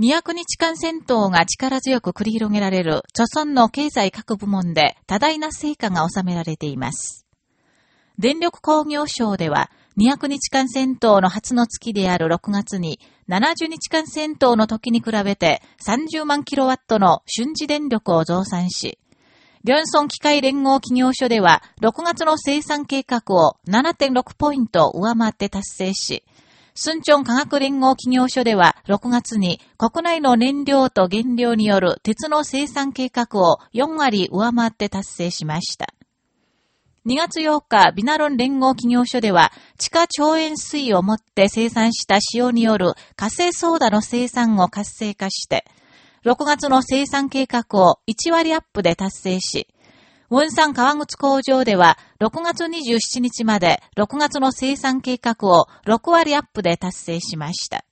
200日間戦闘が力強く繰り広げられる、著村の経済各部門で多大な成果が収められています。電力工業省では、200日間戦闘の初の月である6月に、70日間戦闘の時に比べて30万キロワットの瞬時電力を増産し、リョンソン機械連合企業所では6月の生産計画を7.6ポイント上回って達成し、スンチョン科学連合企業所では6月に国内の燃料と原料による鉄の生産計画を4割上回って達成しました。2月8日、ビナロン連合企業所では、地下超塩水をもって生産した塩による火星ソーダの生産を活性化して、6月の生産計画を1割アップで達成し、ウォンサン川口工場では、6月27日まで6月の生産計画を6割アップで達成しました。